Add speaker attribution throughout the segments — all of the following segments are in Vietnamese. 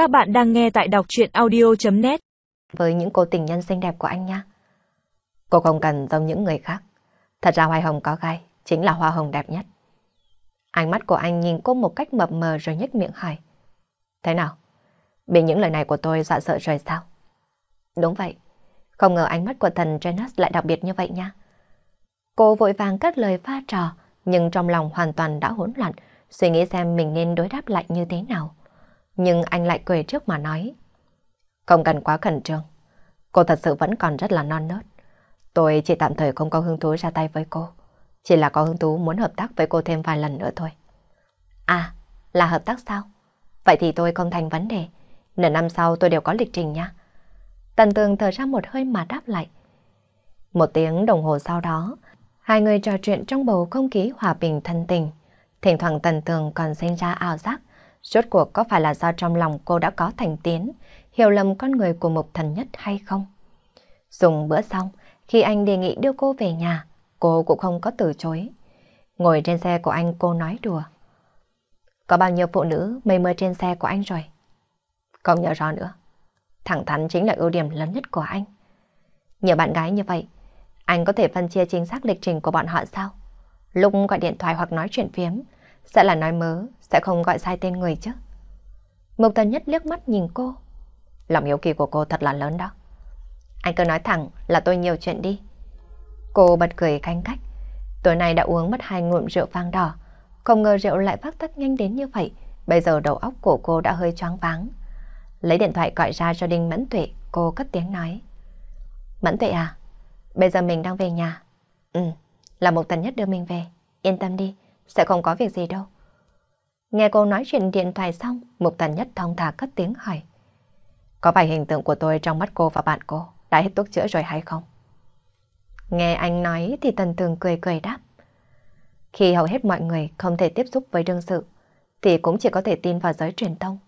Speaker 1: Các bạn đang nghe tại đọc chuyện audio.net
Speaker 2: Với những cô tình nhân xinh đẹp của anh nha. Cô không cần giống những người khác. Thật ra hoa hồng có gai, chính là hoa hồng đẹp nhất. Ánh mắt của anh nhìn cô một cách mập mờ rồi nhếch miệng hỏi. Thế nào? Bị những lời này của tôi dọa sợ rồi sao? Đúng vậy. Không ngờ ánh mắt của thần Janus lại đặc biệt như vậy nha. Cô vội vàng cất lời pha trò, nhưng trong lòng hoàn toàn đã hỗn loạn, suy nghĩ xem mình nên đối đáp lại như thế nào. Nhưng anh lại cười trước mà nói. Không cần quá khẩn trương. Cô thật sự vẫn còn rất là non nớt. Tôi chỉ tạm thời không có hứng thú ra tay với cô. Chỉ là có hứng thú muốn hợp tác với cô thêm vài lần nữa thôi. À, là hợp tác sao? Vậy thì tôi không thành vấn đề. Nửa năm sau tôi đều có lịch trình nha. Tần tường thở ra một hơi mà đáp lại. Một tiếng đồng hồ sau đó, hai người trò chuyện trong bầu không khí hòa bình thân tình. Thỉnh thoảng tần tường còn sinh ra ảo giác. Rốt cuộc có phải là do trong lòng cô đã có thành tiến, hiểu lầm con người của một thần nhất hay không? Dùng bữa xong, khi anh đề nghị đưa cô về nhà, cô cũng không có từ chối. Ngồi trên xe của anh cô nói đùa. Có bao nhiêu phụ nữ mây mơ trên xe của anh rồi? Không nhớ rõ nữa. Thẳng thắn chính là ưu điểm lớn nhất của anh. Nhiều bạn gái như vậy, anh có thể phân chia chính xác lịch trình của bọn họ sao? Lúc gọi điện thoại hoặc nói chuyện phiếm, sẽ là nói mớ, sẽ không gọi sai tên người chứ. Mộc Tần Nhất liếc mắt nhìn cô. Lòng yếu kỳ của cô thật là lớn đó. Anh cứ nói thẳng là tôi nhiều chuyện đi. Cô bật cười canh cách. Tối nay đã uống mất hai ngụm rượu vang đỏ. Không ngờ rượu lại phát tắc nhanh đến như vậy. Bây giờ đầu óc của cô đã hơi choáng váng. Lấy điện thoại gọi ra cho Đinh Mẫn Tuệ, cô cất tiếng nói. Mẫn Tuệ à, bây giờ mình đang về nhà. Ừ, là một tần nhất đưa mình về. Yên tâm đi, sẽ không có việc gì đâu. Nghe cô nói chuyện điện thoại xong, Mục Tần Nhất thong thả cất tiếng hỏi. Có phải hình tượng của tôi trong mắt cô và bạn cô đã hết thuốc chữa rồi hay không? Nghe anh nói thì Tần Tường cười cười đáp. Khi hầu hết mọi người không thể tiếp xúc với đương sự, thì cũng chỉ có thể tin vào giới truyền thông.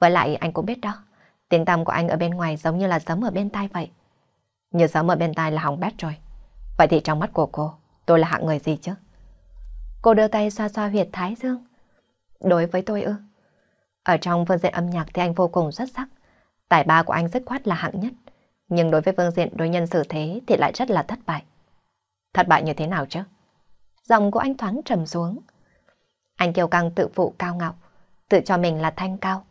Speaker 2: Với lại anh cũng biết đó, tiếng tăm của anh ở bên ngoài giống như là sấm ở bên tai vậy. Như sấm ở bên tai là hỏng bét rồi. Vậy thì trong mắt của cô, tôi là hạng người gì chứ? Cô đưa tay xoa xoa huyệt thái dương. Đối với tôi ư? Ở trong phương diện âm nhạc thì anh vô cùng xuất sắc. Tài ba của anh rất khoát là hạng nhất. Nhưng đối với phương diện đối nhân xử thế thì lại rất là thất bại. Thất bại như thế nào chứ? Giọng của anh thoáng trầm xuống. Anh kiều căng tự phụ cao ngạo, tự cho mình là thanh cao.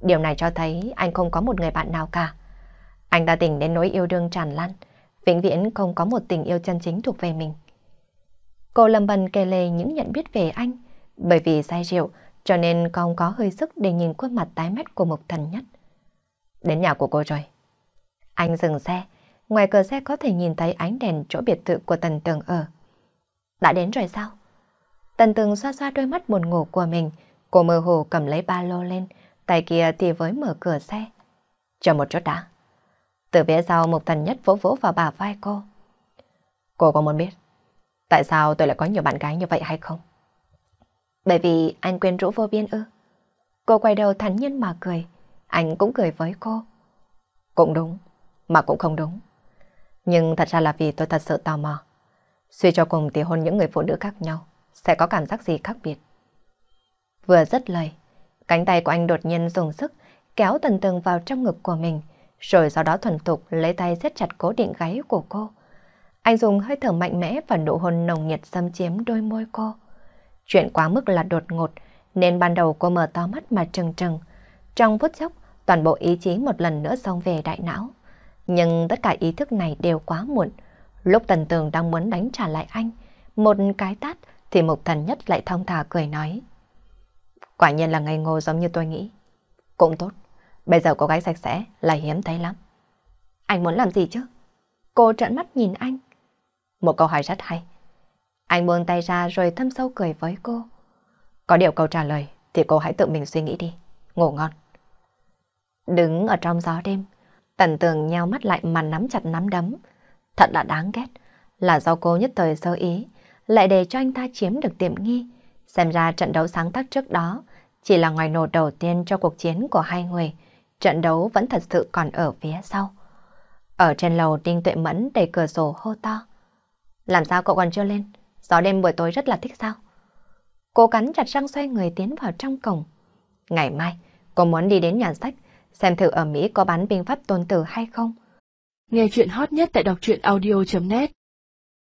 Speaker 2: Điều này cho thấy anh không có một người bạn nào cả. Anh đã tỉnh đến nỗi yêu đương tràn lan, vĩnh viễn không có một tình yêu chân chính thuộc về mình. Cô lầm bần kể lề những nhận biết về anh, bởi vì say rượu cho nên không có hơi sức để nhìn khuôn mặt tái mét của mục thần nhất. Đến nhà của cô rồi. Anh dừng xe, ngoài cửa xe có thể nhìn thấy ánh đèn chỗ biệt thự của Tần Tường ở. Đã đến rồi sao? Tần Tường xoa xoa đôi mắt buồn ngủ của mình, cô mơ hồ cầm lấy ba lô lên, tay kia thì với mở cửa xe. Chờ một chút đã. Từ phía sau mục thần nhất vỗ vỗ vào bà vai cô. Cô có muốn biết tại sao tôi lại có nhiều bạn gái như vậy hay không? Bởi vì anh quên rũ vô biên ư. Cô quay đầu thản nhiên mà cười. Anh cũng cười với cô. Cũng đúng, mà cũng không đúng. Nhưng thật ra là vì tôi thật sự tò mò. Suy cho cùng thì hôn những người phụ nữ khác nhau sẽ có cảm giác gì khác biệt. Vừa dứt lời, cánh tay của anh đột nhiên dùng sức kéo tần tường vào trong ngực của mình, rồi sau đó thuần thục lấy tay siết chặt cố định gáy của cô. Anh dùng hơi thở mạnh mẽ và nụ hôn nồng nhiệt xâm chiếm đôi môi cô. Chuyện quá mức là đột ngột, nên ban đầu cô mở to mắt mà trừng trừng. Trong phút chốc, toàn bộ ý chí một lần nữa xông về đại não. Nhưng tất cả ý thức này đều quá muộn. Lúc Tần Tường đang muốn đánh trả lại anh, một cái tát thì Mục Thần Nhất lại thong thả cười nói. Quả nhiên là ngây ngô giống như tôi nghĩ. Cũng tốt, bây giờ cô gái sạch sẽ là hiếm thấy lắm. Anh muốn làm gì chứ? Cô trợn mắt nhìn anh. Một câu hỏi rất hay. Anh buông tay ra rồi thâm sâu cười với cô. Có điều câu trả lời thì cô hãy tự mình suy nghĩ đi. Ngủ ngon. Đứng ở trong gió đêm, tần tường nheo mắt lại mà nắm chặt nắm đấm. Thật là đáng ghét, là do cô nhất thời sơ ý, lại để cho anh ta chiếm được tiệm nghi. Xem ra trận đấu sáng tác trước đó chỉ là ngoài nổ đầu tiên cho cuộc chiến của hai người. Trận đấu vẫn thật sự còn ở phía sau. Ở trên lầu Đinh Tuệ Mẫn đẩy cửa sổ hô to. Làm sao cậu còn chưa lên? Gió đêm buổi tối rất là thích sao? Cô cắn chặt răng xoay người tiến vào trong cổng. Ngày mai, cô muốn đi đến nhà sách, xem thử ở Mỹ có bán binh pháp tôn tử hay không.
Speaker 1: Nghe chuyện hot nhất tại đọc truyện audio.net